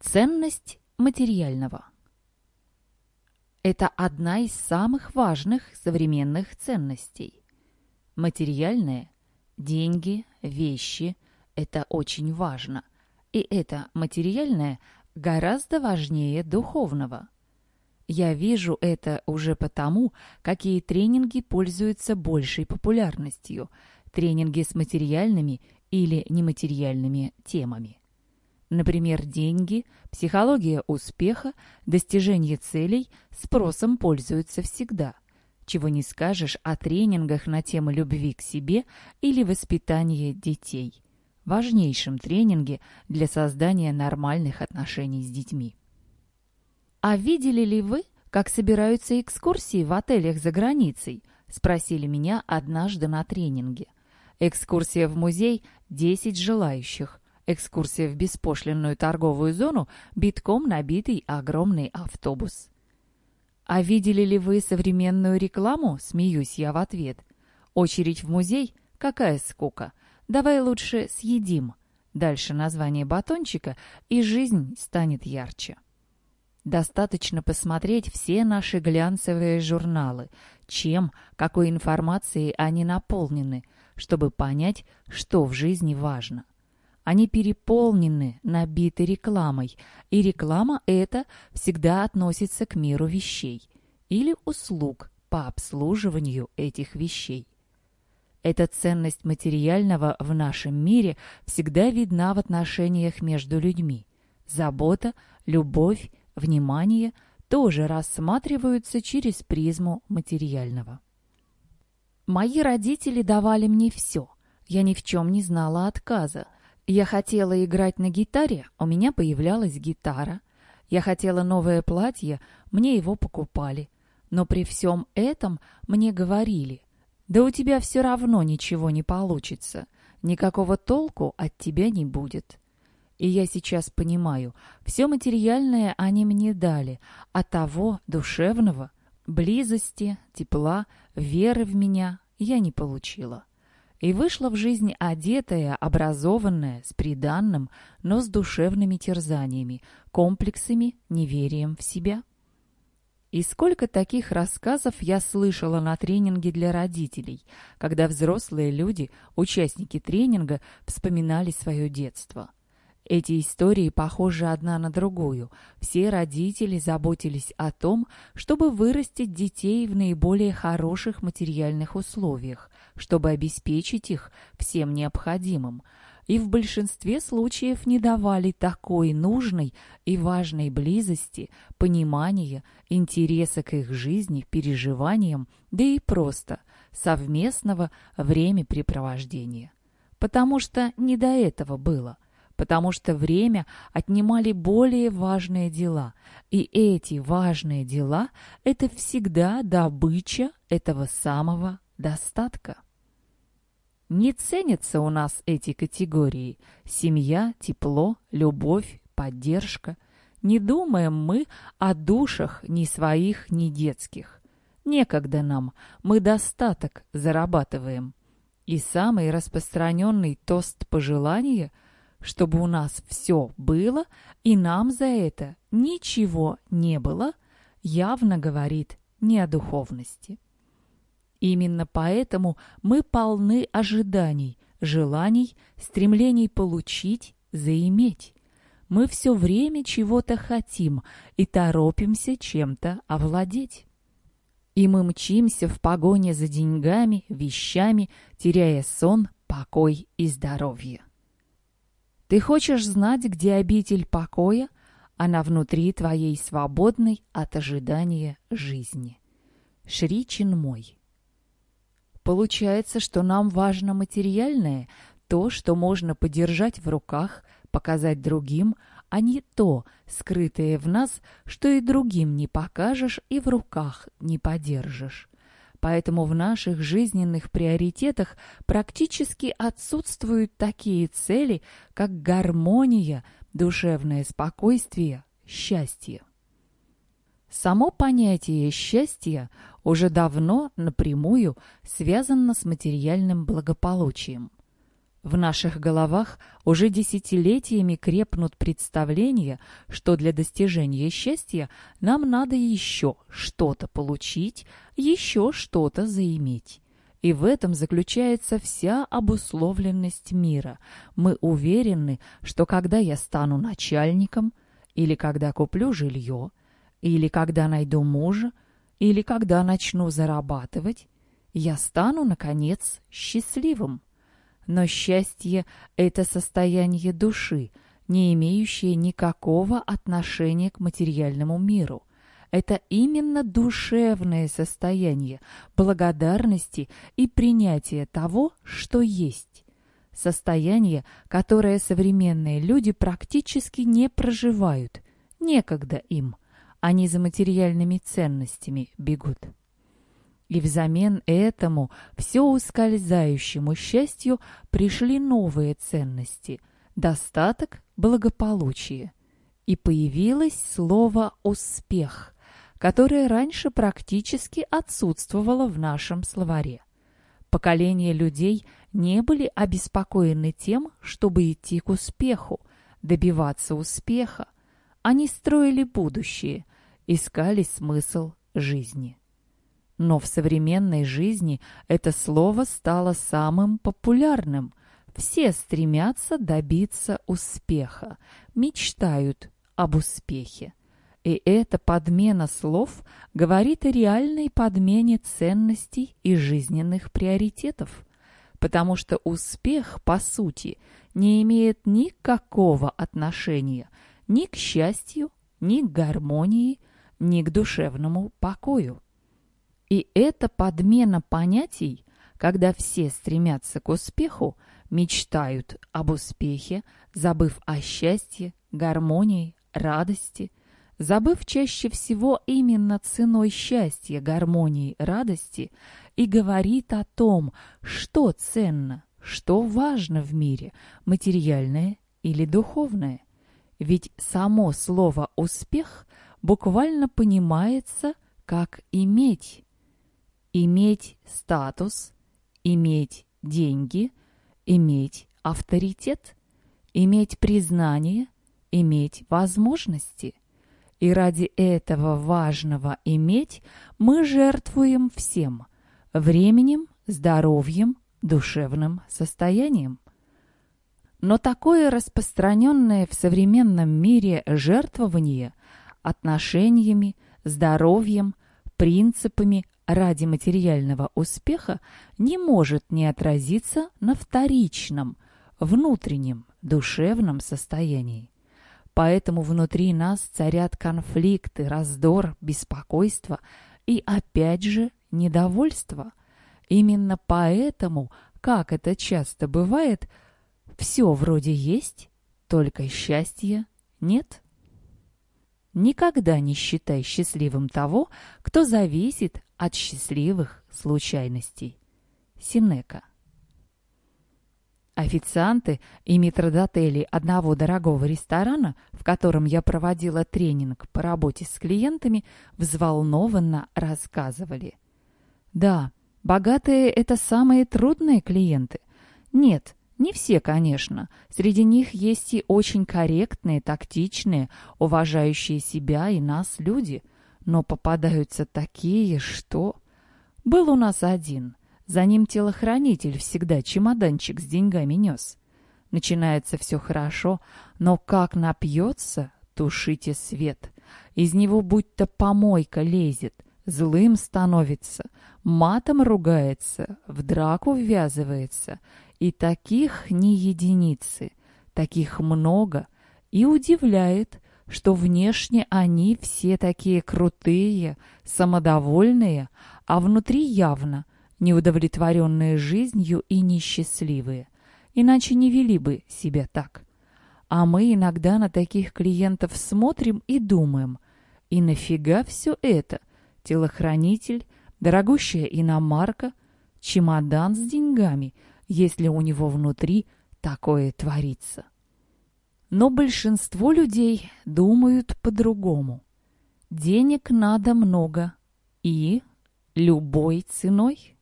Ценность материального. Это одна из самых важных современных ценностей. Материальное – деньги, вещи – это очень важно. И это материальное гораздо важнее духовного. Я вижу это уже потому, какие тренинги пользуются большей популярностью. Тренинги с материальными или нематериальными темами. Например, деньги, психология успеха, достижение целей спросом пользуются всегда. Чего не скажешь о тренингах на тему любви к себе или воспитания детей. Важнейшем тренинге для создания нормальных отношений с детьми. «А видели ли вы, как собираются экскурсии в отелях за границей?» – спросили меня однажды на тренинге. Экскурсия в музей – 10 желающих – Экскурсия в беспошлинную торговую зону, битком набитый огромный автобус. «А видели ли вы современную рекламу?» – смеюсь я в ответ. «Очередь в музей? Какая скука! Давай лучше съедим!» Дальше название батончика, и жизнь станет ярче. Достаточно посмотреть все наши глянцевые журналы, чем, какой информацией они наполнены, чтобы понять, что в жизни важно. Они переполнены, набиты рекламой, и реклама эта всегда относится к миру вещей или услуг по обслуживанию этих вещей. Эта ценность материального в нашем мире всегда видна в отношениях между людьми. Забота, любовь, внимание тоже рассматриваются через призму материального. Мои родители давали мне все. Я ни в чем не знала отказа. Я хотела играть на гитаре, у меня появлялась гитара. Я хотела новое платье, мне его покупали. Но при всем этом мне говорили, да у тебя все равно ничего не получится, никакого толку от тебя не будет. И я сейчас понимаю, все материальное они мне дали, а того душевного, близости, тепла, веры в меня я не получила и вышла в жизнь одетая, образованная, с приданным, но с душевными терзаниями, комплексами, неверием в себя. И сколько таких рассказов я слышала на тренинге для родителей, когда взрослые люди, участники тренинга, вспоминали свое детство. Эти истории похожи одна на другую. Все родители заботились о том, чтобы вырастить детей в наиболее хороших материальных условиях, чтобы обеспечить их всем необходимым, и в большинстве случаев не давали такой нужной и важной близости, понимания, интереса к их жизни, переживаниям, да и просто совместного времяпрепровождения. Потому что не до этого было – потому что время отнимали более важные дела, и эти важные дела – это всегда добыча этого самого достатка. Не ценятся у нас эти категории – семья, тепло, любовь, поддержка. Не думаем мы о душах ни своих, ни детских. Некогда нам, мы достаток зарабатываем. И самый распространенный тост пожелания – чтобы у нас все было, и нам за это ничего не было, явно говорит не о духовности. Именно поэтому мы полны ожиданий, желаний, стремлений получить, заиметь. Мы все время чего-то хотим и торопимся чем-то овладеть. И мы мчимся в погоне за деньгами, вещами, теряя сон, покой и здоровье. Ты хочешь знать, где обитель покоя? Она внутри твоей свободной от ожидания жизни. Шри Чинмой. Получается, что нам важно материальное, то, что можно подержать в руках, показать другим, а не то, скрытое в нас, что и другим не покажешь и в руках не подержишь. Поэтому в наших жизненных приоритетах практически отсутствуют такие цели, как гармония, душевное спокойствие, счастье. Само понятие счастья уже давно напрямую связано с материальным благополучием. В наших головах уже десятилетиями крепнут представления, что для достижения счастья нам надо еще что-то получить, еще что-то заиметь. И в этом заключается вся обусловленность мира. Мы уверены, что когда я стану начальником, или когда куплю жилье, или когда найду мужа, или когда начну зарабатывать, я стану, наконец, счастливым. Но счастье — это состояние души, не имеющее никакого отношения к материальному миру. Это именно душевное состояние благодарности и принятия того, что есть. Состояние, которое современные люди практически не проживают. Некогда им. Они за материальными ценностями бегут. И взамен этому все ускользающему счастью пришли новые ценности – достаток, благополучие. И появилось слово «успех», которое раньше практически отсутствовало в нашем словаре. Поколения людей не были обеспокоены тем, чтобы идти к успеху, добиваться успеха. Они строили будущее, искали смысл жизни. Но в современной жизни это слово стало самым популярным. Все стремятся добиться успеха, мечтают об успехе. И эта подмена слов говорит о реальной подмене ценностей и жизненных приоритетов. Потому что успех, по сути, не имеет никакого отношения ни к счастью, ни к гармонии, ни к душевному покою. И эта подмена понятий, когда все стремятся к успеху, мечтают об успехе, забыв о счастье, гармонии, радости, забыв чаще всего именно ценой счастья, гармонии, радости, и говорит о том, что ценно, что важно в мире, материальное или духовное. Ведь само слово «успех» буквально понимается как «иметь» иметь статус, иметь деньги, иметь авторитет, иметь признание, иметь возможности. И ради этого важного иметь мы жертвуем всем – временем, здоровьем, душевным состоянием. Но такое распространенное в современном мире жертвование отношениями, здоровьем, принципами ради материального успеха не может не отразиться на вторичном, внутреннем, душевном состоянии. Поэтому внутри нас царят конфликты, раздор, беспокойство и, опять же, недовольство. Именно поэтому, как это часто бывает, все вроде есть, только счастья нет. Никогда не считай счастливым того, кто зависит от счастливых случайностей. Синека. Официанты и метродотели одного дорогого ресторана, в котором я проводила тренинг по работе с клиентами, взволнованно рассказывали. Да, богатые – это самые трудные клиенты. Нет, не все, конечно. Среди них есть и очень корректные, тактичные, уважающие себя и нас люди. Но попадаются такие, что... Был у нас один. За ним телохранитель всегда чемоданчик с деньгами нес. Начинается все хорошо, но как напьется, тушите свет. Из него будто помойка лезет, злым становится, матом ругается, в драку ввязывается — и таких не единицы, таких много, и удивляет, что внешне они все такие крутые, самодовольные, а внутри явно неудовлетворенные жизнью и несчастливые, иначе не вели бы себя так. А мы иногда на таких клиентов смотрим и думаем, и нафига все это? Телохранитель, дорогущая иномарка, чемодан с деньгами — если у него внутри такое творится. Но большинство людей думают по-другому. Денег надо много и любой ценой.